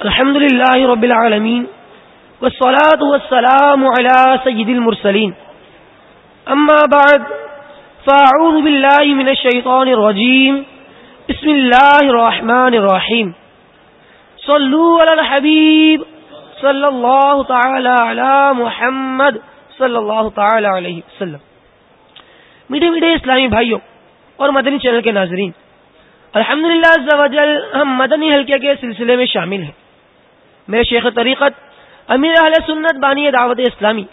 الحمد للہ رب العالمین، والصلاة والسلام على سید المرسلین۔ اما بعد، فاعوذ باللہ من الشیطان الرجیم۔ بسم اللہ الرحمن الرحیم۔ صلو علی الحبیب صلی اللہ تعالی علی محمد صلی اللہ تعالی علیہ وسلم۔ میٹھے میٹھے اسلامی بھائیوں اور مدنی چینل کے ناظرین۔ الحمد للہ ہم مدنی حلقے کے سلسلے میں شامل ہیں۔ میں شیخ طریقت، امیر اہل سنت بانی دعوت اسلامی،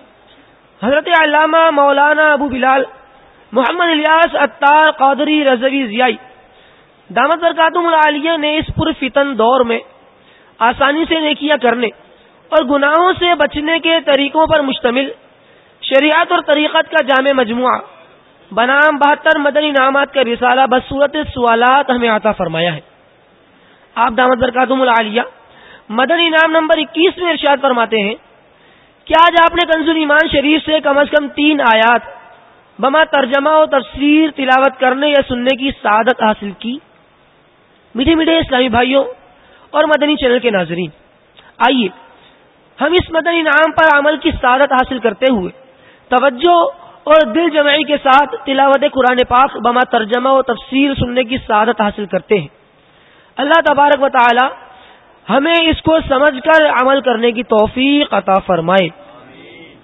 حضرت علامہ مولانا ابو بلال، محمد الیاس اطار قادری رضوی ضیائی۔ دامت برکاتم العالیہ نے اس پر فتن دور میں آسانی سے نیکیاں کرنے اور گناہوں سے بچنے کے طریقوں پر مشتمل شریعت اور طریقت کا جامع مجموعہ بنام بہتر مدنی انعامات کا رسالہ بصورت سوالات ہمیں عطا فرمایا ہے۔ آپ دامت برکاتم العالیہ، مدنی انعام نمبر اکیس میں ارشاد فرماتے ہیں کیا آج آپ نے کنزول ایمان شریف سے کم از کم تین آیات بما ترجمہ و تفسیر تلاوت کرنے یا سننے کی سعادت حاصل کی۔ میٹھے میٹھے اسلامی بھائیوں اور مدنی چینل کے ناظرین، آئیے ہم اس مدنی انعام پر عمل کی سعادت حاصل کرتے ہوئے توجہ اور دل جمعی کے ساتھ تلاوت قرآن پاک بما ترجمہ و تفسیر سننے کی سعادت حاصل کرتے ہیں۔ اللہ تبارک و تعالی ہمیں اس کو سمجھ کر عمل کرنے کی توفیق عطا فرمائے۔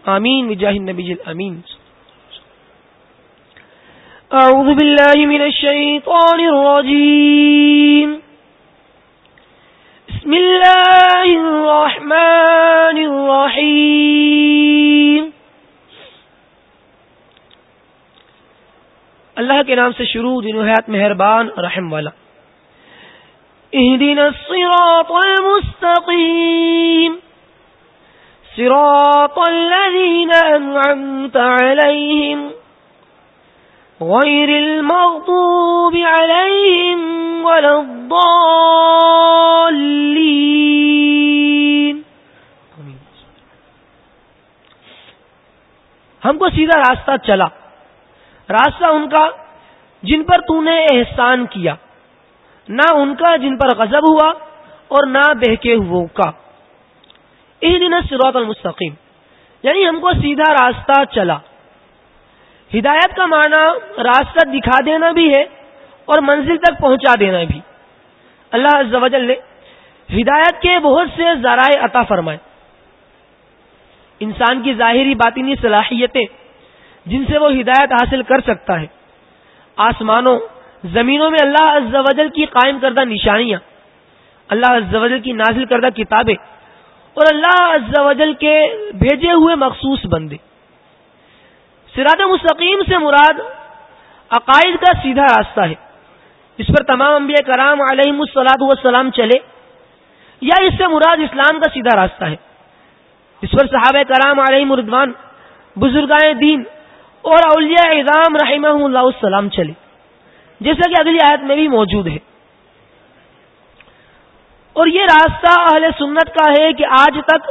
آمین۔ وجاہ النبی الامین۔ اعوذ باللہ من الشیطان الرجیم۔ بسم اللہ الرحمن الرحیم۔ اللہ کے نام سے شروع دن حیات مہربان رحم والا۔ اهدنا الصراط المستقيم صراط الذين أنعمت عليهم غير المغضوب عليهم ولا الضالين ہم کو سیدھا راستہ چلا۔ راستہ ان کا جن پر تو نے احسان کیا، نہ ان کا جن پر غضب ہوا اور نہ بہکے ہو کا۔ دن سروت المستقیم یعنی ہم کو سیدھا راستہ چلا۔ ہدایت کا معنی راستہ دکھا دینا بھی ہے اور منزل تک پہنچا دینا بھی۔ اللہ عز و جل نے ہدایت کے بہت سے ذرائع عطا فرمائے۔ انسان کی ظاہری باطنی صلاحیتیں جن سے وہ ہدایت حاصل کر سکتا ہے۔ آسمانوں، زمینوں میں اللہ عز و جل کی قائم کردہ نشانیاں، اللہ عز و جل کی نازل کردہ کتابیں اور اللہ عز و جل کے بھیجے ہوئے مخصوص بندے۔ سرات مستقیم سے مراد عقائد کا سیدھا راستہ ہے۔ اس پر تمام انبیاء کرام علیہ السلاط والسلام چلے یا اس سے مراد اسلام کا سیدھا راستہ ہے۔ اس پر صحابہ کرام علیہ مردوان بزرگائے دین اور اولیاء اعظام رحمہ اللہ السلام چلے۔ جیسا کہ اگلی آیت میں بھی موجود ہے۔ اور یہ راستہ اہل سنت کا ہے کہ آج تک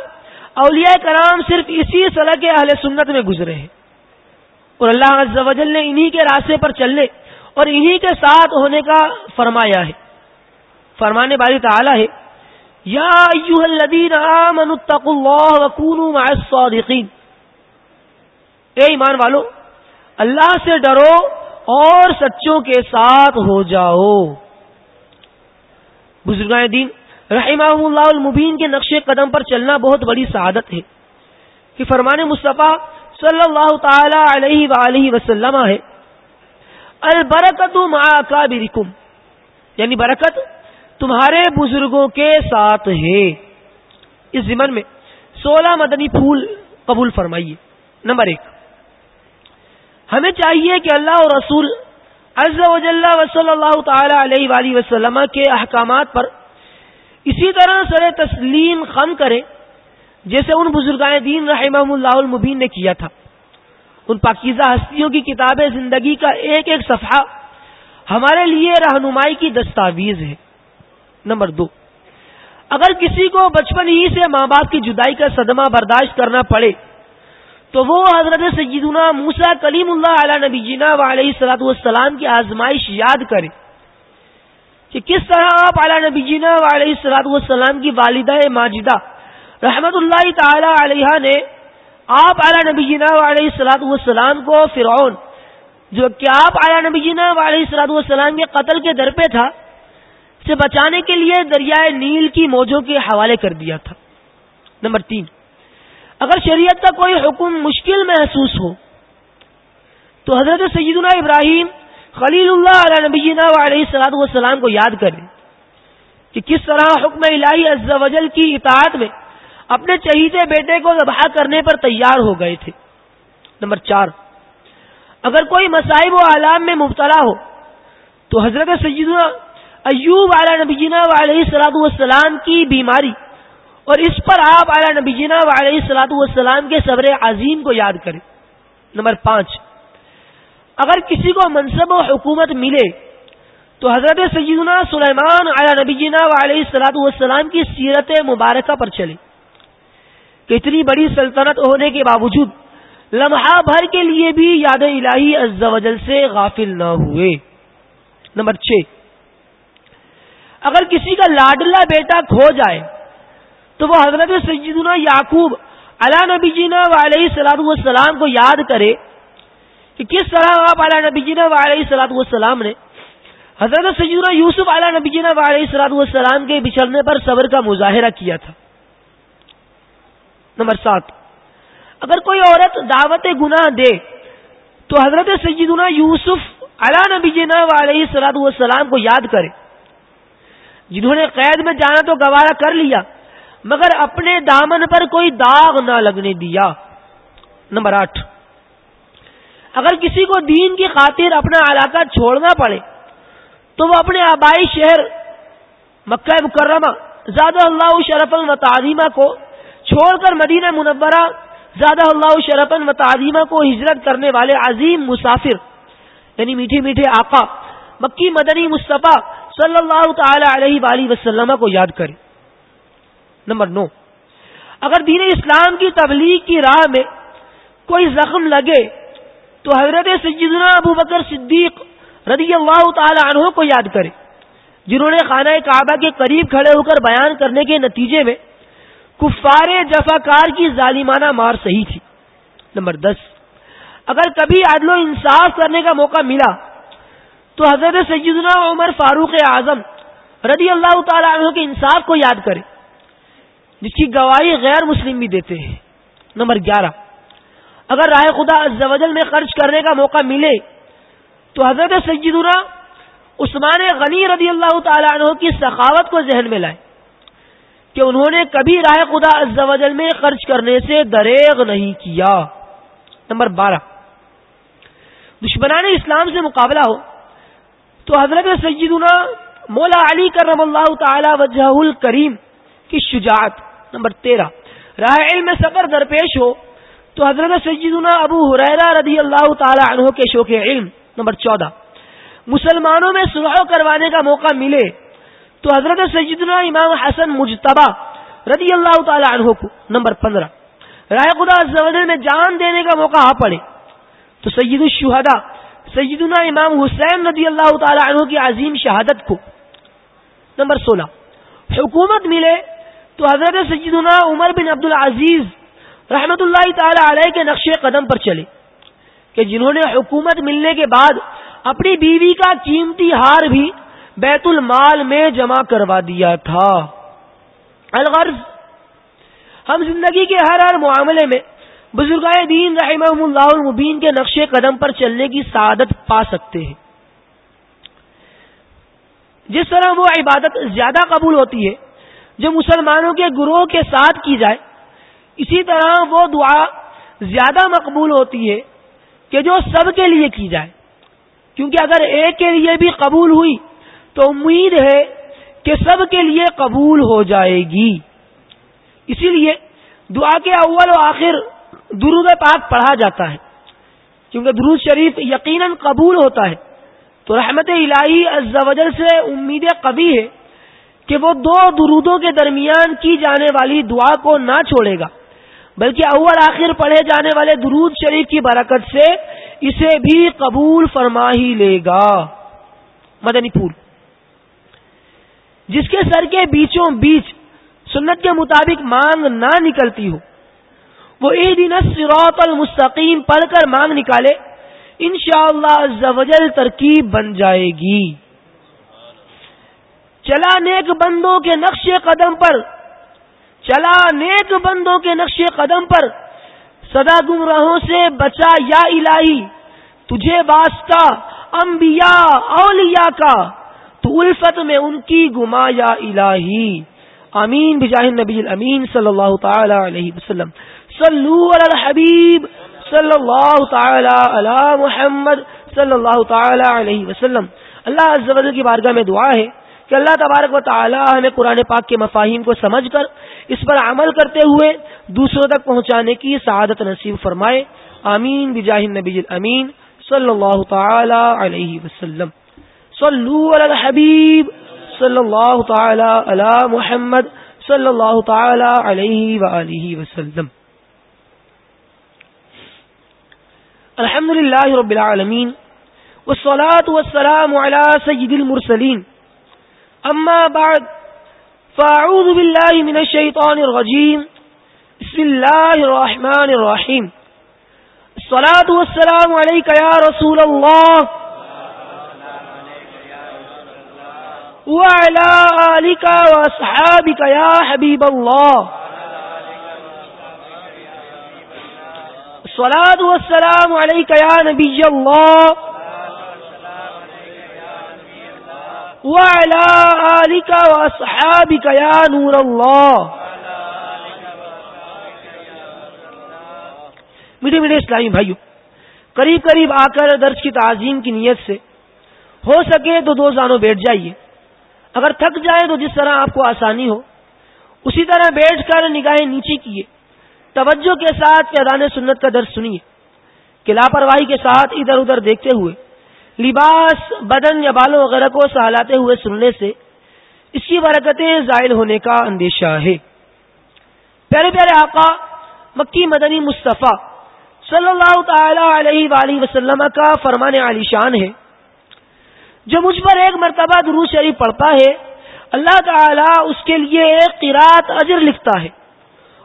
اولیاء کرام صرف اسی صلاح کے اہل سنت میں گزرے ہیں۔ اور اللہ عز و جل نے انہی کے راستے پر چلنے اور انہی کے ساتھ ہونے کا فرمایا ہے۔ فرمانے والی تعالی ہے، یا الذین آمنوا اتقوا اللہ وکونوا مع الصادقین۔ اے ایمان والو اللہ سے ڈرو اور سچوں کے ساتھ ہو جاؤ۔ بزرگائے دین رحمہ اللہ المبین کے نقش قدم پر چلنا بہت بڑی سعادت ہے۔ کہ فرمان مصطفیٰ صلی اللہ تعالی علیہ وآلہ وسلم ہے۔ البرکت مکابرکم یعنی برکت تمہارے بزرگوں کے ساتھ ہے۔ اس زمن میں سولہ مدنی پھول قبول فرمائیے۔ نمبر ایک۔ ہمیں چاہیے کہ اللہ اور رسول عز و جل و صلی اللہ تعالی علیہ وآلہ وسلم کے احکامات پر اسی طرح سر تسلیم خم کرے جیسے ان بزرگائے دین رحمہ اللہ المبین نے کیا تھا۔ ان پاکیزہ ہستیوں کی کتاب زندگی کا ایک ایک صفحہ ہمارے لیے رہنمائی کی دستاویز ہے۔ نمبر دو، اگر کسی کو بچپن ہی سے ماں باپ کی جدائی کا صدمہ برداشت کرنا پڑے تو وہ حضرت سیدنا موسا کلیم اللہ علیہ نبی جینا و علیہ السلاۃ والسلام کی آزمائش یاد کرے کہ کس طرح آپ اعلیٰ نبی جینا و علیہ السلاط والسلام کی والدہ ماجدہ رحمت اللہ تعالی علیہ نے آپ اعلیٰ نبی جینا علیہ السلاط والسلام کو فرعون، جو کہ آپ اعلیٰ نبی جینا علیہ السلاط والسلام کے قتل کے در پہ تھا، سے بچانے کے لیے دریائے نیل کی موجوں کے حوالے کر دیا تھا۔ نمبر تین اگر شریعت کا کوئی حکم مشکل محسوس ہو، تو حضرت سیدنا ابراہیم خلیل اللہ علیہ نبی علیہ السلام والسلام کو یاد کریں کہ کس طرح حکم الہی عز و جل کی اطاعت میں اپنے چہیتے بیٹے کو ذبح کرنے پر تیار ہو گئے تھے۔ نمبر چار، اگر کوئی مصائب و علام میں مبتلا ہو، تو حضرت سیدنا ایوب علیہ نبی علیہ السلام والسلام کی بیماری اور اس پر آپ اعلیٰ نبی جینا و علیہ السلاۃ والسلام کے صبر عظیم کو یاد کریں۔ نمبر پانچ، اگر کسی کو منصب و حکومت ملے تو حضرت سیدنا سلیمان علیہ نبی جینا علیہ السلاۃ والسلام کی سیرت مبارکہ پر چلے کہ اتنی بڑی سلطنت ہونے کے باوجود لمحہ بھر کے لیے بھی یاد الہی عز و جل سے غافل نہ ہوئے۔ نمبر چھ، اگر کسی کا لاڈلا بیٹا کھو جائے تو وہ حضرت سیدنا یعقوب علا نبی جینا و علیہ السلام والسلام کو یاد کرے کہ کس طرح آپ علیہ نبی جینا و علیہ السلام والسلام نے حضرت سیدنا یوسف علیہ نبی جینا و علیہ السلام والسلام کے بچھڑنے پر صبر کا مظاہرہ کیا تھا۔ نمبر سات، اگر کوئی عورت دعوت گناہ دے تو حضرت سیدنا یوسف علا نبی جینا و علیہ السلام والسلام کو یاد کرے۔ جنہوں نے قید میں جانا تو گوارا کر لیا مگر اپنے دامن پر کوئی داغ نہ لگنے دیا۔ نمبر آٹھ۔ اگر کسی کو دین کی خاطر اپنا علاقہ چھوڑنا پڑے، تو وہ اپنے آبائی شہر مکہ مکرمہ، زیادہ اللہ شرف المتعظیمہ کو چھوڑ کر مدینہ منورہ، زیادہ اللہ شرف المتعظیمہ کو ہجرت کرنے والے عظیم مسافر یعنی میٹھے میٹھے آقا مکی مدنی مصطفیٰ صلی اللہ تعالی علیہ وآلہ وسلم کو یاد کرے نمبر نو۔ اگر دین اسلام کی تبلیغ کی راہ میں کوئی زخم لگے، تو حضرت سیدنا ابو بکر صدیق رضی اللہ تعالی عنہ کو یاد کرے، جنہوں نے خانہ کعبہ کے قریب کھڑے ہو کر بیان کرنے کے نتیجے میں کفار جفاکار کی ظالمانہ مار صحیح تھی۔ نمبر دس۔ اگر کبھی عدل و انصاف کرنے کا موقع ملا، تو حضرت سیدنا عمر فاروق اعظم رضی اللہ تعالی عنہ کے انصاف کو یاد کرے۔ جس کی گواہی غیر مسلم بھی دیتے ہیں۔ نمبر گیارہ۔ اگر رائے خدا زوجل میں خرچ کرنے کا موقع ملے تو حضرت سیدنا عثمان غنی رضی اللہ تعالیٰ عنہ کی سخاوت کو ذہن میں لائے کہ انہوں نے کبھی رائے خدا زوجل میں خرچ کرنے سے دریغ نہیں کیا۔ نمبر بارہ۔ دشمنان اسلام سے مقابلہ ہو تو حضرت سیدنا مولا علی کرم اللہ تعالی وجہ الکریم کی شجاعت نمبر تیرہ۔ راہ علم سفر درپیش ہو تو حضرت سیدنا ابو حریرہ رضی اللہ تعالی عنہ کے شوق علم۔ نمبر چودہ۔ مسلمانوں میں سلح کروانے کا موقع ملے تو حضرت سیدنا امام حسن مجتبہ رضی اللہ تعالی عنہ کو۔ نمبر پندرہ۔ رائے خدا میں جان دینے کا موقع آ پڑے تو سید الشہداء، سیدنا امام حسین رضی اللہ تعالی عنہ کی عظیم شہادت کو۔ نمبر سولہ۔ حکومت ملے تو حضرت سیدنا عمر بن عبد العزیز رحمت اللہ تعالی علیہ کے نقش قدم پر چلے کہ جنہوں نے حکومت ملنے کے بعد اپنی بیوی کا قیمتی ہار بھی بیت المال میں جمع کروا دیا تھا۔ الغرض، ہم زندگی کے ہر ہر معاملے میں بزرگائے دین رحمہ اللہ المبین کے نقش قدم پر چلنے کی سعادت پا سکتے ہیں۔ جس طرح وہ عبادت زیادہ قبول ہوتی ہے جو مسلمانوں کے گروہ کے ساتھ کی جائے۔ اسی طرح وہ دعا زیادہ مقبول ہوتی ہے کہ جو سب کے لیے کی جائے۔ کیونکہ اگر ایک کے لیے بھی قبول ہوئی تو امید ہے کہ سب کے لیے قبول ہو جائے گی۔ اسی لیے دعا کے اول و آخر درود پاک پڑھا جاتا ہے۔ کیونکہ درود شریف یقیناً قبول ہوتا ہے۔ تو رحمت الہی از سے امید قبی ہے کہ وہ دو درودوں کے درمیان کی جانے والی دعا کو نہ چھوڑے گا۔ بلکہ اول آخر پڑھے جانے والے درود شریف کی برکت سے اسے بھی قبول فرما ہی لے گا۔ مدنی پھول جس کے سر کے بیچوں بیچ سنت کے مطابق مانگ نہ نکلتی ہو، وہ عید سروت المستقیم پڑھ کر مانگ نکالے، انشاءاللہ شاء اللہ ترکیب بن جائے گی۔ چلا نیک بندوں کے نقش قدم پر، چلا نیک بندوں کے نقش قدم پر سدا گمراہوں سے بچا یا الہی، تجھے واسطہ انبیاء، اولیاء کا، تو الفت میں ان کی گما یا الہی۔ امین بجاہ نبی الامین صلی اللہ تعالی علیہ وسلم۔ صلو علی الحبیب صلی اللہ تعالی علی محمد صلی اللہ تعالی علیہ وسلم۔ اللہ عز و جل کی بارگاہ میں دعا ہے۔ کہ اللہ تبارک و تعالی ہمیں قرآن پاک کے مفاہیم کو سمجھ کر اس پر عمل کرتے ہوئے دوسروں تک پہنچانے کی سعادت نصیب فرمائے۔ آمین۔ بجاہ النبی الامین صلی اللہ تعالی علیہ وسلم۔ صلو علی الحبیب صلی اللہ تعالی علی محمد صلی اللہ تعالی علیہ وآلہ وسلم۔ الحمد للہ رب العالمین والصلاة والسلام على سید المرسلین۔ اما بعد، فاعوذ باللہ من الشیطان الرجیم، بسم اللہ الرحمن الرحیم. الصلاة والسلام علیکہ یا رسول اللہ. وعلى آلك وأصحابك يا حبيب الله الصلاة والسلام عليك يا نبي الله وعلى آلك وأصحابك يا نور الله. میٹھے میٹھے اسلامی بھائیو، قریب قریب آ کر درج کی تعظیم کی نیت سے ہو سکے تو دو زانوں بیٹھ جائیے۔ اگر تھک جائے تو جس طرح آپ کو آسانی ہو، اسی طرح بیٹھ کر نگاہیں نیچے کیے۔ توجہ کے ساتھ پیدان سنت کا درد سنیے۔ کہ لاپرواہی کے ساتھ ادھر ادھر دیکھتے ہوئے لباس، بدن یا بالوں وغیرہ کو سہلاتے ہوئے سننے سے اس کی برکتیں زائل ہونے کا اندیشہ ہے۔ پیارے پیارے آقا، مکی مدنی مصطفیٰ صلی اللہ تعالی علیہ وآلہ وسلم کا فرمان علی شان ہے۔ جو مجھ پر ایک مرتبہ درو شریف پڑھتا ہے، اللہ تعالی اس کے لیے ایک قرات اجر لکھتا ہے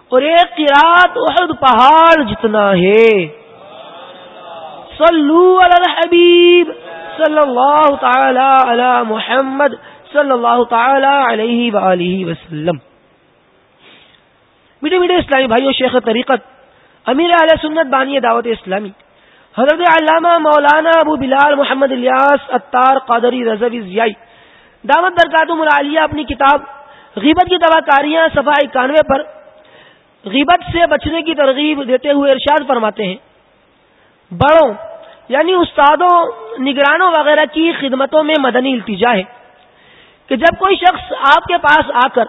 اور ایک قرات احد پہاڑ جتنا ہے۔ صلو علی الحبیب صلی اللہ تعالی علی محمد. صلی اللہ تعالی علیہ وآلہ وسلم. میٹھے میٹھے اسلامی بھائیوں شیخ طریقت، امیر علیہ سنت بانی دعوت اسلامی، حضرت علامہ مولانا ابو بلال محمد الیاس اتار قادری رضوی ضیائی دعوت برکات ملالیہ اپنی کتاب غیبت کی دوا کاریاں صفحہ اکانوے پر غیبت سے بچنے کی ترغیب دیتے ہوئے ارشاد فرماتے ہیں۔ بڑوں یعنی استادوں، نگرانوں وغیرہ کی خدمتوں میں مدنی التجا ہے کہ جب کوئی شخص آپ کے پاس آ کر،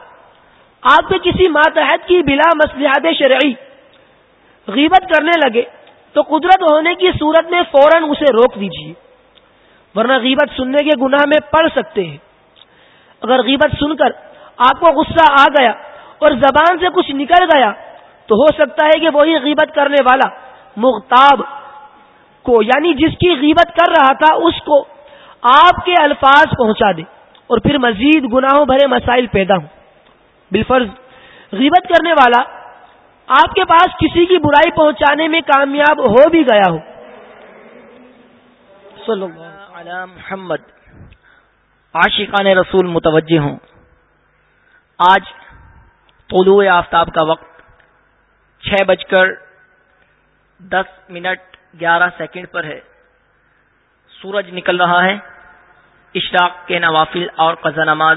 آپ کے کسی ماتحت کی بلا مسلحات شرعی غیبت کرنے لگے، تو قدرت ہونے کی صورت میں فوراً اسے روک دیجیے ورنہ غیبت سننے کے گناہ میں پڑ سکتے ہیں۔ اگر غیبت سن کر آپ کو غصہ آ گیا اور زبان سے کچھ نکل گیا، تو ہو سکتا ہے کہ وہی غیبت کرنے والا مغتاب کو یعنی جس کی غیبت کر رہا تھا اس کو آپ کے الفاظ پہنچا دے اور پھر مزید گناہوں بھرے مسائل پیدا ہوں۔ بالفرض، غیبت کرنے والا آپ کے پاس کسی کی برائی پہنچانے میں کامیاب ہو بھی گیا ہو۔ محمد، عاشقان رسول متوجہ ہوں۔ آج طلوع آفتاب کا وقت، چھ بج کر دس منٹ گیارہ سیکنڈ پر ہے۔ سورج نکل رہا ہے۔ اشراق کے نوافل اور قزا نماز۔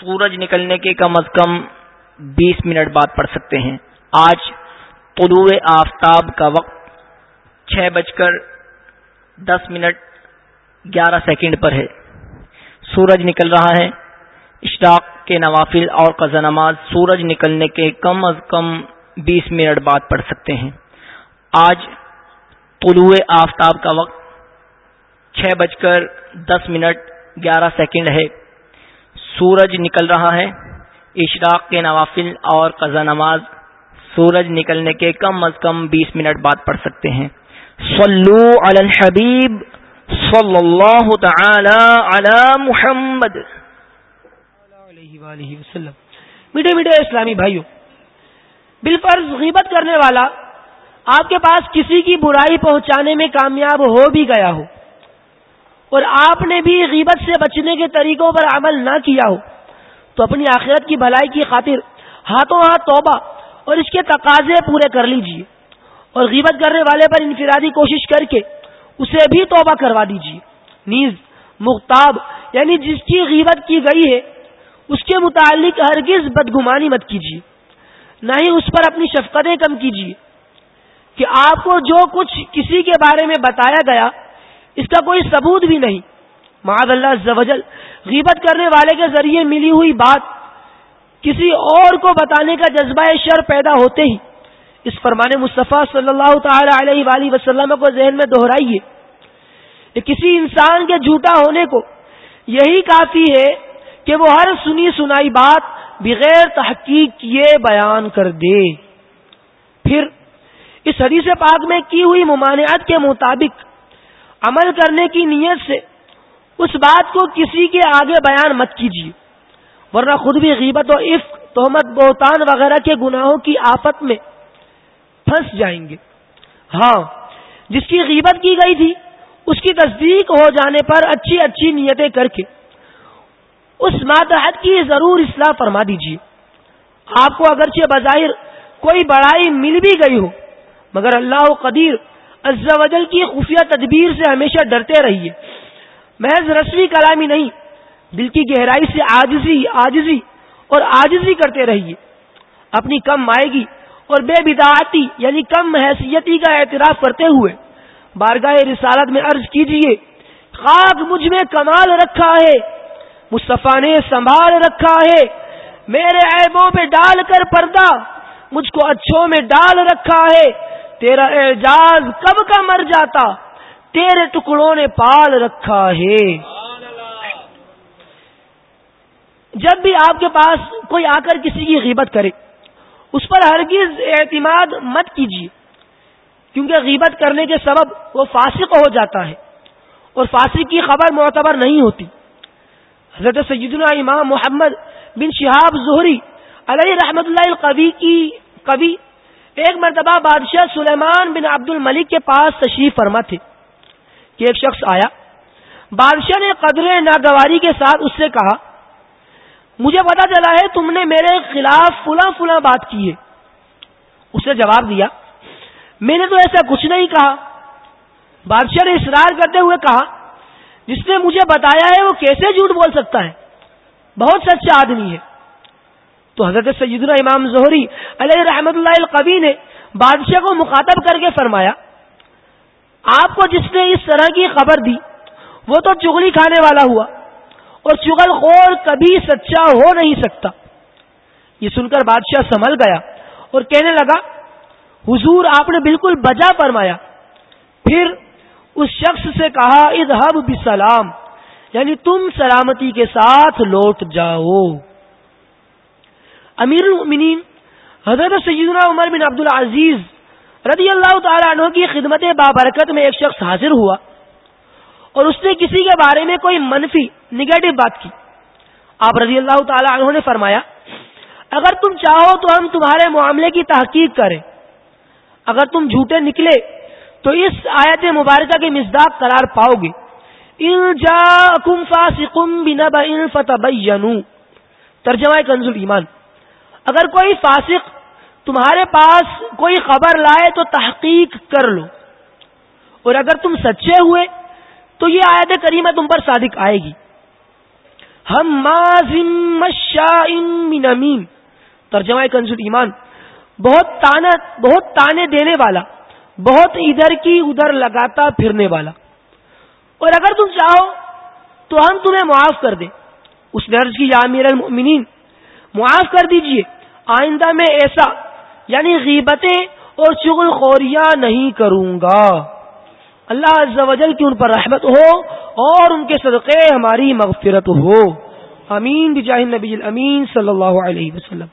سورج نکلنے کے کم از کم بیس منٹ بعد پڑھ سکتے ہیں۔ آج طلوع آفتاب کا وقت چھ بج کر دس منٹ گیارہ سیکنڈ پر ہے۔ سورج نکل رہا ہے۔ اشتاق کے نوافل اور قزا نماز سورج نکلنے کے کم از کم بیس منٹ بعد پڑھ سکتے ہیں۔ آج طلوع آفتاب کا وقت چھ بج کر دس منٹ گیارہ سیکنڈ ہے۔ سورج نکل رہا ہے۔ اشراق کے نوافل اور قزا نماز سورج نکلنے کے کم از کم بیس منٹ بعد پڑھ سکتے ہیں۔ صلو علی الحبیب صلی اللہ تعالی علی محمد۔ علیہ وآلہ وسلم۔ میٹھے میٹھے اسلامی بھائیوں، بالفرض غیبت کرنے والا آپ کے پاس کسی کی برائی پہنچانے میں کامیاب ہو بھی گیا ہو اور آپ نے بھی غیبت سے بچنے کے طریقوں پر عمل نہ کیا ہو، تو اپنی آخرت کی بھلائی کی خاطر ہاتھوں ہاتھ توبہ اور اس کے تقاضے پورے کر لیجیے اور غیبت کرنے والے پر انفرادی کوشش کر کے اسے بھی توبہ کروا دیجیے نیز مختاب یعنی جس کی غیبت کی گئی ہے، اس کے متعلق ہرگز بدگمانی مت کیجیے نہ ہی اس پر اپنی شفقتیں کم کیجیے کہ آپ کو جو کچھ کسی کے بارے میں بتایا گیا، اس کا کوئی ثبوت بھی نہیں۔ معاذ اللہ زوجل غیبت کرنے والے کے ذریعے ملی ہوئی بات کسی اور کو بتانے کا جذبہ شر پیدا ہوتے ہی۔ اس فرمان مصطفیٰ صلی اللہ تعالی علیہ وآلہ وسلم کو ذہن میں دہرائیے کہ کسی انسان کے جھوٹا ہونے کو یہی کافی ہے کہ وہ ہر سنی سنائی بات بغیر تحقیق کیے بیان کر دے۔ پھر اس حدیث پاک میں کی ہوئی ممانعت کے مطابق عمل کرنے کی نیت سے اس بات کو کسی کے آگے بیان مت کیجیے، ورنہ خود بھی غیبت و عفق، تہمت، بہتان وغیرہ کے گناہوں کی آفت میں پھنس جائیں گے۔ ہاں جس کی غیبت کی گئی تھی، اس کی تصدیق ہو جانے پر اچھی اچھی نیتیں کر کے اس ماتحت کی ضرور اصلاح فرما دیجیے۔ آپ کو اگرچہ بظاہر کوئی بڑائی مل بھی گئی ہو مگر اللہ قدیر عز و جل کی خفیہ تدبیر سے ہمیشہ ڈرتے رہیے۔ محض رسمی کلامی نہیں، دل کی گہرائی سے آجزی آجزی اور آجزی کرتے رہیے۔ اپنی کم مائے گی اور بے بداعتی یعنی کم حیثیتی کا اعتراف کرتے ہوئے بارگاہ رسالت میں عرض کیجیے، خاک مجھ میں کمال رکھا ہے، مصطفیٰ نے سنبھال رکھا ہے، میرے عیبوں پہ ڈال کر پردہ، مجھ کو اچھوں میں ڈال رکھا ہے۔ تیرا اعجاز کب کا مر جاتا؟ تیرے ٹکڑوں نے پال رکھا ہے۔ جب بھی آپ کے پاس کوئی آ کر کسی کی غیبت کرے، اس پر ہرگز اعتماد مت کیجیے، کیونکہ غیبت کرنے کے سبب وہ فاسق ہو جاتا ہے اور فاسق کی خبر معتبر نہیں ہوتی۔ حضرت سیدنا امام محمد بن شہاب زہری علیہ رحمت اللہ القوی کی کبھی ایک مرتبہ بادشاہ سلیمان بن عبد الملک کے پاس تشریف فرما تھے کہ ایک شخص آیا۔ بادشاہ نے قدر ناگواری کے ساتھ اس سے کہا، مجھے پتا چلا ہے تم نے میرے خلاف فلاں فلاں بات کی ہے۔ اس نے جواب دیا، میں نے تو ایسا کچھ نہیں کہا۔ بادشاہ نے اصرار کرتے ہوئے کہا، جس نے مجھے بتایا ہے وہ کیسے جھوٹ بول سکتا ہے؟ بہت سچا آدمی ہے۔ تو حضرت سیدنا امام زہری علیہ رحمت اللہ القبی نے بادشاہ کو مخاطب کر کے فرمایا، آپ کو جس نے اس طرح کی خبر دی، وہ تو چگلی کھانے والا ہوا، اور چغل خور کبھی سچا ہو نہیں سکتا۔ یہ سن کر بادشاہ سنبھل گیا اور کہنے لگا، حضور آپ نے بالکل بجا فرمایا۔ پھر اس شخص سے کہا ادہب بسلام یعنی تم سلامتی کے ساتھ لوٹ جاؤ۔ امیر المؤمنین حضرت سیدنا عمر بن عبد العزیز رضی اللہ تعالیٰ عنہ کی خدمت بابرکت میں ایک شخص حاضر ہوا اور اس نے کسی کے بارے میں کوئی منفی نگیٹو بات کی۔ آپ رضی اللہ تعالیٰ عنہ نے فرمایا، اگر تم چاہو تو ہم تمہارے معاملے کی تحقیق کریں۔ اگر تم جھوٹے نکلے تو اس آیت مبارکہ کے مزداق قرار پاؤ گے۔ ترجمہ کنز ایمان۔ اگر کوئی فاسق تمہارے پاس کوئی خبر لائے تو تحقیق کر لو۔ اور اگر تم سچے ہوئے تو یہ آیت کریمہ تم پر صادق آئے گی۔ ہم ترجمہ کنز ایمان۔ بہت تانا، بہت تانے دینے والا، بہت ادھر کی ادھر لگاتا پھرنے والا۔ اور اگر تم چاہو تو ہم تمہیں معاف کر دیں۔ اس درج کی امیر المؤمنین معاف کر دیجیے۔ آئندہ میں ایسا یعنی غیبتیں اور چغل خوریاں نہیں کروں گا۔ اللہ عز و جل کی ان پر رحمت ہو اور ان کے صدقے ہماری مغفرت ہو۔ امین بجاہ نبی الامین صلی اللہ علیہ وسلم۔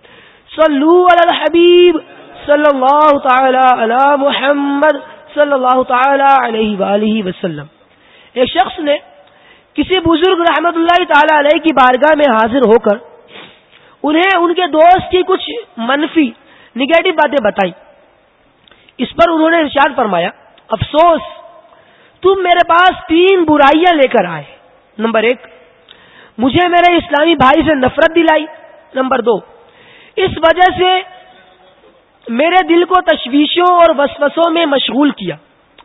صلو علی الحبیب صلی اللہ تعالی علی محمد صلی اللہ تعالی علیہ وآلہ وسلم۔ ایک شخص نے کسی بزرگ رحمت اللہ تعالی علیہ کی بارگاہ میں حاضر ہو کر انہیں ان کے دوست کی کچھ منفی نگیٹو باتیں بتائی اس پر انہوں نے ارشاد فرمایا، افسوس، تم میرے پاس تین برائیاں لے کر آئے۔ نمبر ایک، مجھے میرے اسلامی بھائی سے نفرت دلائی۔ نمبر دو، اس وجہ سے میرے دل کو تشویشوں اور وسوسوں میں مشغول کیا۔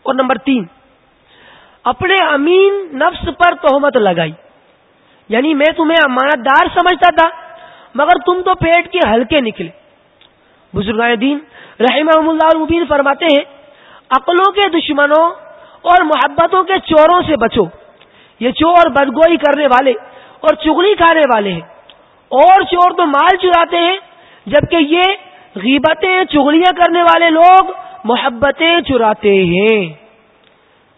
اور نمبر تین، اپنے امین نفس پر تہمت لگائی۔ یعنی میں تمہیں امانت دار سمجھتا تھا۔ مگر تم تو پیٹ کے ہلکے نکلے۔ بزرگائے دین رحمہ اللہ المبین فرماتے ہیں، عقلوں کے دشمنوں اور محبتوں کے چوروں سے بچو۔ یہ چور بدگوئی کرنے والے اور چگلی کھانے والے ہیں۔ اور چور تو مال چراتے ہیں، جبکہ یہ غیبتیں چگلیاں کرنے والے لوگ محبتیں چراتے ہیں۔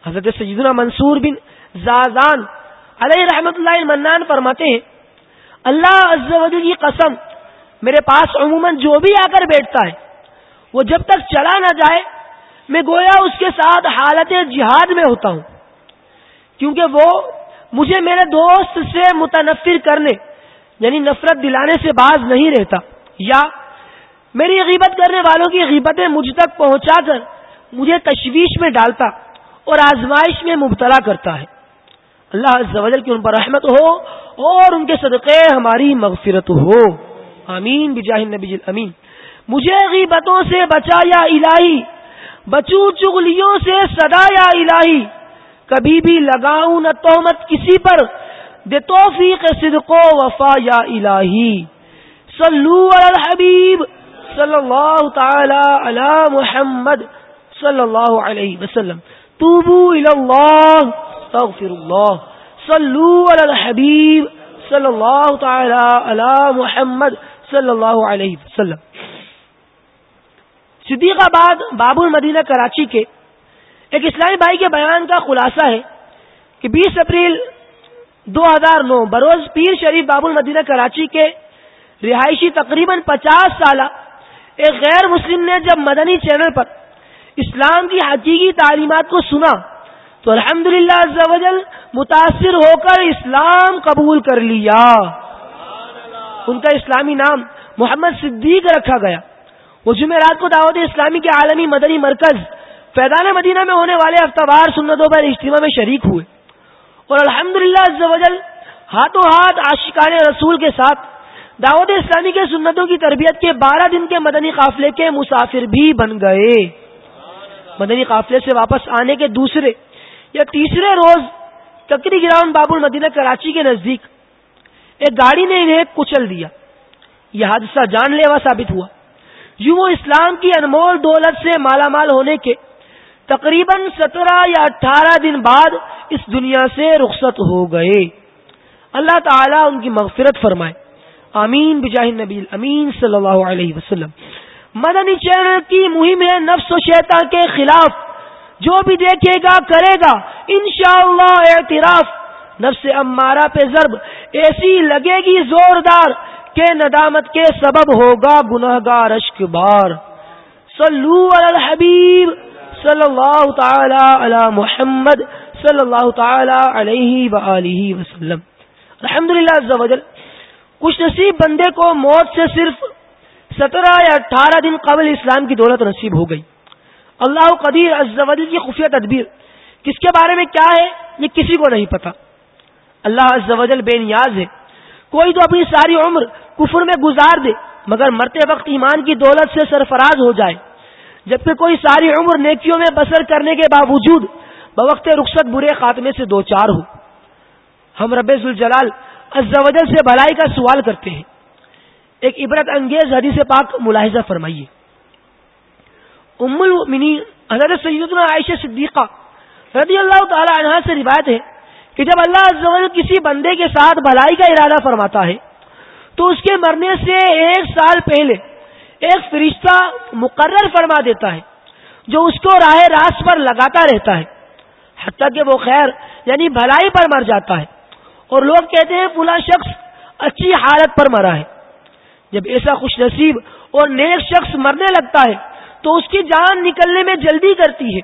حضرت سیدنا منصور بن زازان علیہ رحمت اللہ المنان فرماتے ہیں اللہ عز و جل کی قسم، میرے پاس عموماً جو بھی آ کر بیٹھتا ہے، وہ جب تک چلا نہ جائے، میں گویا اس کے ساتھ حالت جہاد میں ہوتا ہوں۔ کیونکہ وہ مجھے میرے دوست سے متنفر کرنے یعنی نفرت دلانے سے باز نہیں رہتا، یا میری غیبت کرنے والوں کی غیبتیں مجھ تک پہنچا کر مجھے تشویش میں ڈالتا اور آزمائش میں مبتلا کرتا ہے۔ اللہ عز و جل کی ان پر رحمت ہو اور ان کے صدقے ہماری مغفرت ہو۔ آمین، بجاہ نبی امین مجھے غیبتوں سے بچا یا الہی؟ بچو چگلیوں سے سدا یا الہی؟ کبھی بھی لگاؤں نہ تومت کسی پر۔ دے توفیق صدق و وفا یا الہی۔ صلو علی الحبیب صلی اللہ تعالی علی محمد صلی اللہ علیہ وسلم۔ توبو الی اللہ تغفر اللہ۔ صلو علی الحبیب صلی اللہ تعالی علی محمد صلی اللہ علیہ وسلم۔ صدیق آباد باب المدینہ کراچی کے ایک اسلامی بھائی کے بیان کا خلاصہ ہے کہ بیس اپریل دو ہزار نو بروز پیر شریف باب المدینہ کراچی کے رہائشی تقریباً پچاس سالہ ایک غیر مسلم نے جب مدنی چینل پر اسلام کی حقیقی تعلیمات کو سنا تو الحمد للہ متاثر ہو کر اسلام قبول کر لیا۔ ان کا اسلامی نام محمد صدیق رکھا گیا۔ وہ جمعرات کو دعوت اسلامی کے عالمی مدنی مرکز فیضان مدینہ میں ہونے والے ہفتہ سنتوں پر اجتماع میں شریک ہوئے۔ اور الحمد للہ ہاتھوں ہاتھ عاشقان رسول کے ساتھ دعوت اسلامی کے سنتوں کی تربیت کے بارہ دن کے مدنی قافلے کے مسافر بھی بن گئے۔ مدنی قافلے سے واپس آنے کے دوسرے یا تیسرے روز ککری گراؤنڈ باب المدینہ کراچی کے نزدیک ایک گاڑی نے انہیں کچل دیا۔ یہ حادثہ جان لیوا ثابت ہوا۔ یوں وہ اسلام کی انمول دولت سے مالا مال ہونے کے تقریباً سترہ یا اٹھارہ دن بعد اس دنیا سے رخصت ہو گئے۔ اللہ تعالیٰ ان کی مغفرت فرمائے۔ آمین۔ بجاہ نبی امین صلی اللہ علیہ وسلم۔ مدنی چینل کی مہم ہے نفس و شیطان کے خلاف۔ جو بھی دیکھے گا کرے گا انشاءاللہ اعتراف نفس امارہ پہ ضرب ایسی لگے گی زوردار کہ ندامت کے سبب ہوگا گناہ گار اشک بار۔ صلو علی الحبیب صلی اللہ تعالی علی محمد صلی اللہ تعالی علیہ وآلہ وسلم۔ الحمدللہ کچھ نصیب بندے کو موت سے صرف سترہ یا اٹھارہ دن قبل اسلام کی دولت نصیب ہو گئی۔ اللہ قدیر ازل کی خفیہ تدبیر۔ کس کے بارے میں کیا ہے، یہ کسی کو نہیں پتا اللہ بے نیاز ہے۔ کوئی تو اپنی ساری عمر کفر میں گزار دے، مگر مرتے وقت ایمان کی دولت سے سرفراز ہو جائے۔ جبکہ کوئی ساری عمر نیکیوں میں بسر کرنے کے باوجود بوقت رخصت برے خاتمے سے دو چار ہو۔ ہم رب الجلال ازل سے بھلائی کا سوال کرتے ہیں۔ ایک عبرت انگیز حدیث پاک ملاحظہ فرمائیے۔ ام المؤمنین، حضرت سیدنا عائشہ صدیقہ رضی اللہ تعالی عنہ سے روایت ہے کہ جب اللہ عز و جل کسی بندے کے ساتھ بھلائی کا ارادہ فرماتا ہے، تو اس کے مرنے سے ایک سال پہلے ایک فرشتہ مقرر فرما دیتا ہے، جو اس کو راہ راست پر لگاتا رہتا ہے، حتیٰ کہ وہ خیر یعنی بھلائی پر مر جاتا ہے۔ اور لوگ کہتے ہیں پلا شخص اچھی حالت پر مرا ہے۔ جب ایسا خوش نصیب اور نیک شخص مرنے لگتا ہے تو اس کی جان نکلنے میں جلدی کرتی ہے۔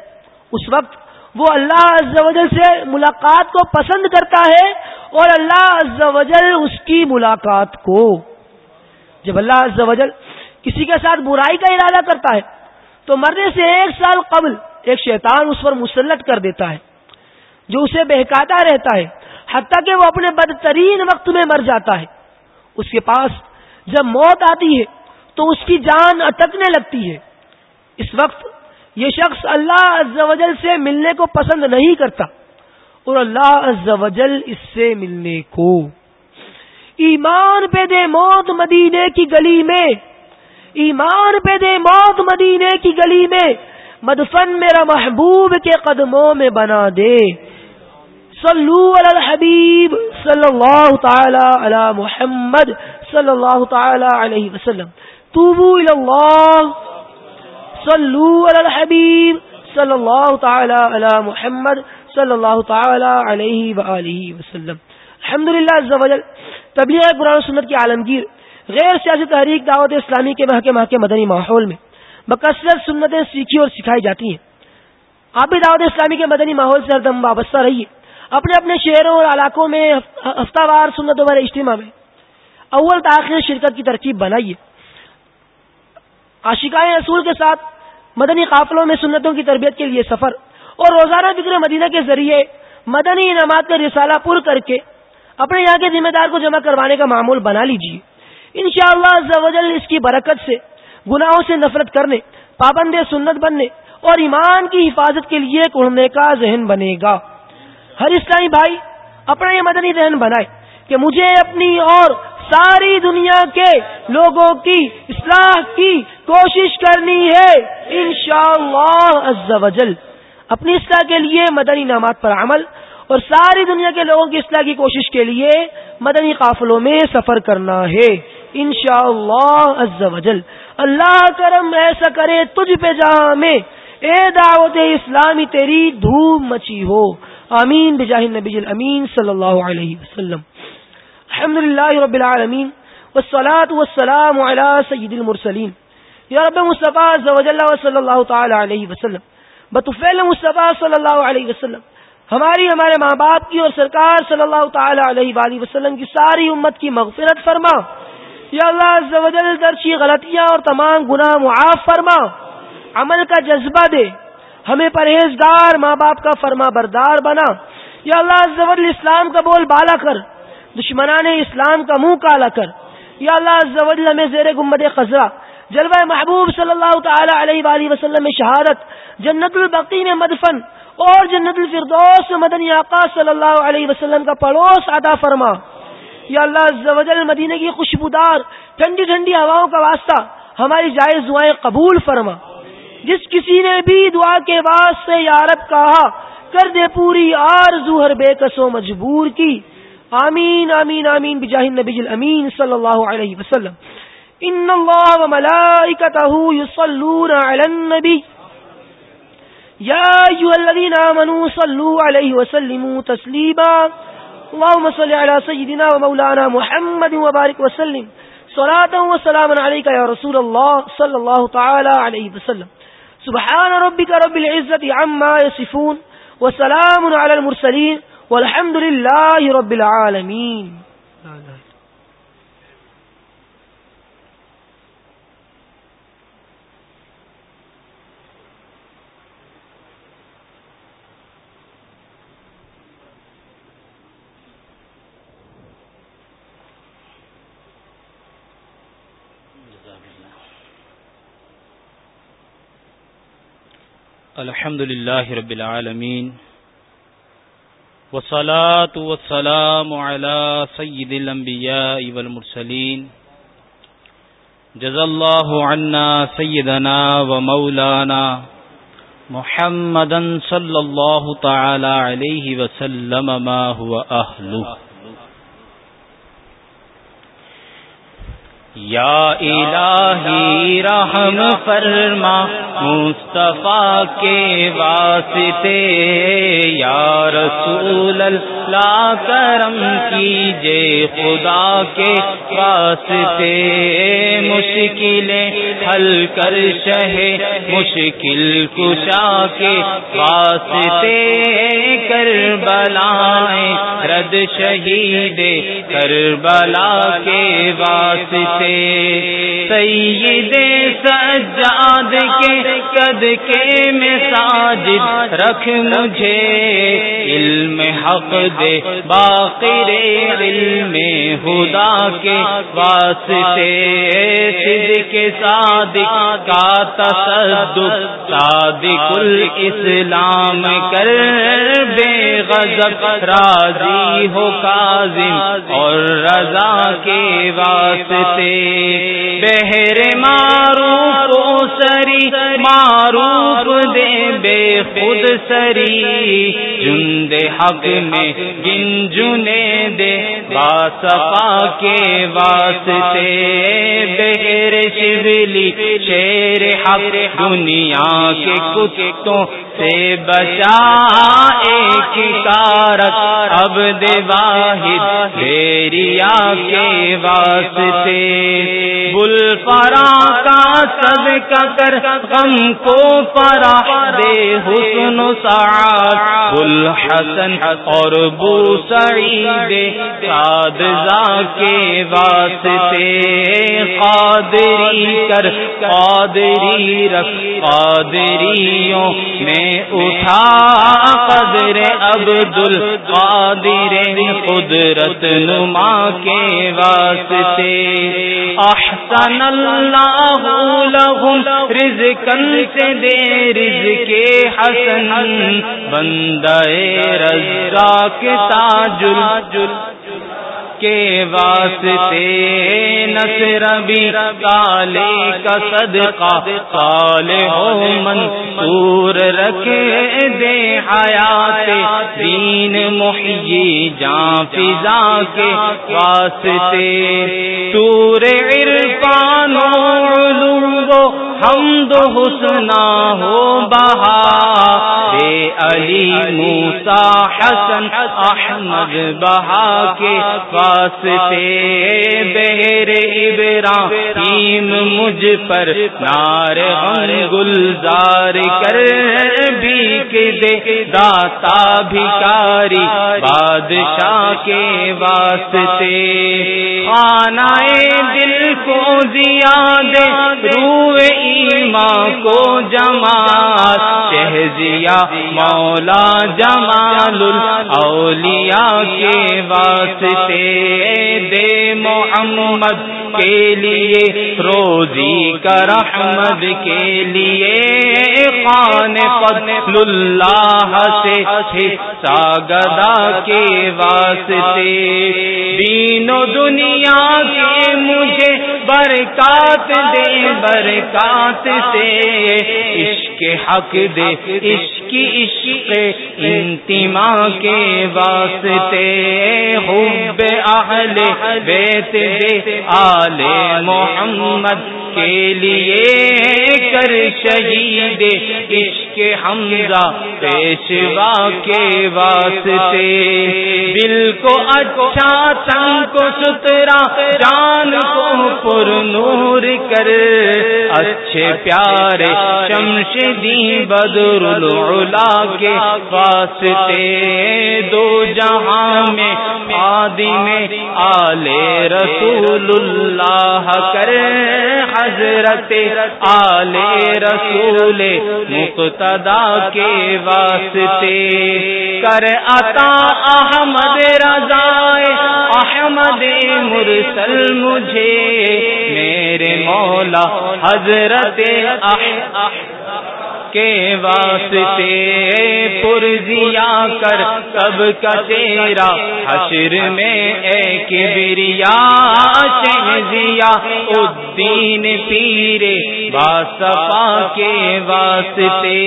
اس وقت وہ اللہ عز و جل سے ملاقات کو پسند کرتا ہے اور اللہ عز و جل اس کی ملاقات کو جب اللہ عز و جل کسی کے ساتھ برائی کا ارادہ کرتا ہے، تو مرنے سے ایک سال قبل ایک شیطان اس پر مسلط کر دیتا ہے، جو اسے بہکاتا رہتا ہے، حتیٰ کہ وہ اپنے بدترین وقت میں مر جاتا ہے۔ اس کے پاس جب موت آتی ہے، تو اس کی جان اٹکنے لگتی ہے۔ اس وقت یہ شخص اللہ عز و جل سے ملنے کو پسند نہیں کرتا اور اللہ عز و جل اس سے ملنے کو ایمان پہ دے موت مدینے کی گلی میں، ایمان پہ دے موت مدینے کی گلی میں مدفن میرا محبوب کے قدموں میں بنا دے۔ صلو علی الحبیب صلی اللہ تعالی علی محمد صلی اللہ تعالی علیہ وسلم۔ توبو اللہ۔ صلو علی الحبیب صلی اللہ تعالی علی محمد صلی اللہ تعالی علیہ وآلہ وسلم. الحمدللہ تبلیغ قرآن سنت کی عالمگیر، غیر سیاسی تحریک دعوت اسلامی کے محکمہ کے مدنی ماحول میں بکثرت سنتیں سیکھی اور سکھائی جاتی ہیں۔ آپ بھی دعوت اسلامی کے مدنی ماحول سے ہر دم وابستہ رہیے۔ اپنے اپنے شہروں اور علاقوں میں ہفتہ وار سنتوں والے اجتماع میں، اول تاخیر شرکت کی ترکیب بنائیے۔ عاشقائے رسول کے ساتھ مدنی قافلوں میں سنتوں کی تربیت کے لیے سفر اور روزانہ فکر مدینہ کے ذریعے مدنی انعامات کا رسالہ پر کر کے اپنے یہاں کے ذمہ دار کو جمع کروانے کا معمول بنا لیجیے۔ ان شاء اللہ اس کی برکت سے، گناہوں سے نفرت کرنے، پابند سنت بننے اور ایمان کی حفاظت کے لیے اڑنے کا ذہن بنے گا۔ ہر اسلامی بھائی اپنا یہ مدنی ذہن بنائے کہ مجھے اپنی اور ساری دنیا کے لوگوں کی اصلاح کی کوشش کرنی ہے۔ انشاءاللہ شاء اللہ اپنی اصلاح کے لیے مدنی نامات پر عمل اور ساری دنیا کے لوگوں کی اصلاح کی کوشش کے لیے مدنی قافلوں میں سفر کرنا ہے۔ انشاءاللہ شاء اللہ اللہ کرم ایسا کرے تجھ پہ جہاں میں۔ اے دعوت اسلامی، تیری دھوم مچی ہو۔ آمین۔ بجاہ نبی الامین صلی اللہ علیہ وسلم۔ الحمد للہ رب العالمین والصلاة والسلام على سید المرسلین یا رب مصطفیٰ صلی اللہ تعالی علیہ وسلم. بطفیل مصطفیٰ صلی اللہ علیہ وسلم. ہماری ہمارے ماں باپ کی اور سرکار صلی اللہ تعالی علیہ وآلہ وسلم کی ساری امت کی مغفرت فرما. یا اللہ عز و جل درشی غلطیاں اور تمام گناہ معاف فرما. عمل کا جذبہ دے. ہمیں پرہیزگار ماں باپ کا فرما بردار بنا. یا اللہ عز و جل اسلام کا بول بالا کر. دشمنان اسلام کا منہ کالا کر۔ یا اللہ میں زیر گمبد خزرہ، جلوہ محبوب صلی اللہ تعالی علیہ وآلہ وسلم میں شہادت، جنت البقی میں مدفن اور جنت الفردوس مدنی آقا صلی اللہ علیہ وسلم کا پڑوس ادا فرما۔ یا اللہ مدینہ کی خوشبودار، ٹھنڈی ٹھنڈی ہواؤں کا واسطہ ہماری جائز دعائیں قبول فرما۔ جس کسی نے بھی دعا کے واسطے یارب کہا، کر دے پوری آر زہر بے کسو مجبور کی۔ آمین آمین آمین بجاہ النبی الامین صلی اللہ علیہ وسلم. ان اللہ و ملائکته یصلون علی النبی. یا ایوہ الذین آمنوا صلو علیہ وسلموا تسلیما. اللہم صلی علی سیدنا و مولانا محمد و بارک وسلم. صلاة و سلام علیکہ یا رسول اللہ صلی اللہ تعالی علیہ وسلم. سبحان ربک رب العزت عما یصفون وسلام علی المرسلین. والحمد للہ رب العالمین الحمد لله رب العالمين. والصلاة والسلام على سيد الأنبياء والمرسلين. جزا الله عنا سيدنا ومولانا محمدا صلى الله تعالى عليه وسلم ما هو أهله یا الہی رحم فرما، مصطفیٰ کے واسطے، یا رسول اللہ کرم کیجے خدا کے واسطے۔ مشکلیں حل کر شہ، مشکل کشا کے واسطے۔ کر بلائیں رد شہید کر بلا کے واسطے۔ سے۔ سید سجاد کے قد کے میں ساجد رکھ مجھے۔ علم حق دے باقر علم خدا کے واسطے۔ سد کے صادق کا تصدق صادق الاسلام کر۔ بے غضب راضی ہو کاظم اور رضا کے واسطے۔ بہر مارو سری مارو دے بے خود سری جن حق میں گن جنے دے۔ باسپا کے واسطے بہر شبلی، شیر حق دنیا کے کتوں سے بچا۔ ایک کارت اب دے واحد کے واسطے۔ بل پرا کا سب کا کر غم کو پرا دے۔ حسن سعاد بل حسن اور بو سعید۔ سادزا کے واسطے قادری کر، قادری رکھ، قادریوں میں اٹھا۔ قدر عبد القادر قدرت نما کے واسطے۔ احسن اللہ لہم رزقن سے دے رزق حسن بندہ رزاق تاجل کے واسطے نصر بھی کالے کا صدقہ کالے ہو منصور رکھے دے حیات دین محیی جان فضا کے واسطے تور عرفان علو حمد حسنا ہو بہا۔ بے علی موسا حسن احمد بہا کے واسطے بہر ابراہیم مجھ پر نار غم گلزار کر بھی دے۔ داتا بھکاری بادشاہ کے واسطے خانہ دل کو دیا دے روح ایمان کو جمال شہزیا مولا جمال الاولیاء کے واسطے دے محمد کے لیے، روزی کا رحمد کے لیے خان فضل اللہ سے حصہ گدا کے واسطے دین و دنیا کے مجھے برکات دے، برکات سے عشق حق دے، عشق عشق انتما کے واسطے۔ حب اہل بیت دے، آل محمد کے لیے کر شہید۔ عشق حمزہ پیشوا کے واسطے۔ دل کو اچھا تن کو سترا جان کو پر نور کر۔ اچھے پیارے شمش بدر العلا کے واسطے دو جہاں میں آدی میں آلے رسول اللہ کر۔ حضرت آل رسول مقتدا کے واسطے کر عطا احمد رضا احمد مرسل مجھے، میرے مولا حضرت کے واسطے پرزیا کر، سب کا تیرا حشر میں ایک بریا شہزیا الدین پیرے باسپا کے واسطے۔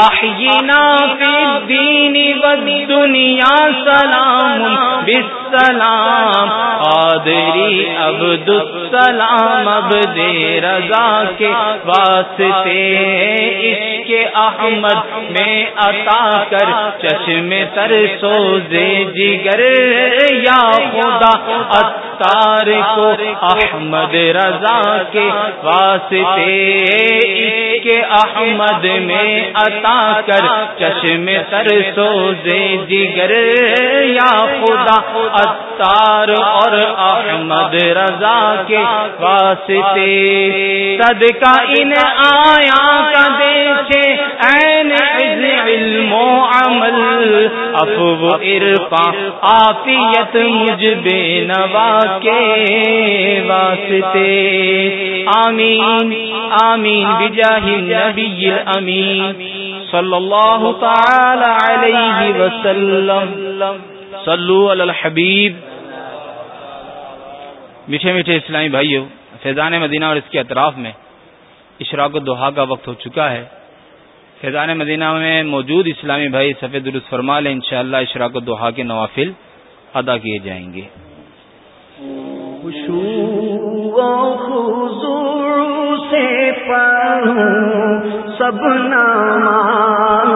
احینا فی الدین و دنیا سلام بس سلام قادری عبد السلام اب دے رضا کے واسطے اس کے احمد میں عطا کر چشم سر سوزے جگر یا خدا اتار کو احمد رضا کے واسطے اس کے احمد میں عطا کر چشم سر سوزے جگر یا خدا اتار اور احمد رضا کے واسطے۔ صدقہ ان آیا کا دیکھے این علم و عمل، افو عرفا آفیت مجھ بے نوا کے واسطے۔ آمین آمین، بجاہ نبی امین صلی اللہ تعالی علیہ وسلم۔ صلو علی الحبیب۔ میٹھے میٹھے اسلامی بھائیوں فیضان مدینہ اور اس کے اطراف میں اشراق الدحا کا وقت ہو چکا ہے۔ فیضان مدینہ میں موجود اسلامی بھائی سفید درست فرما لیں، انشاءاللہ اشراق الدحا کے نوافل ادا کیے جائیں گے۔ سے سب نام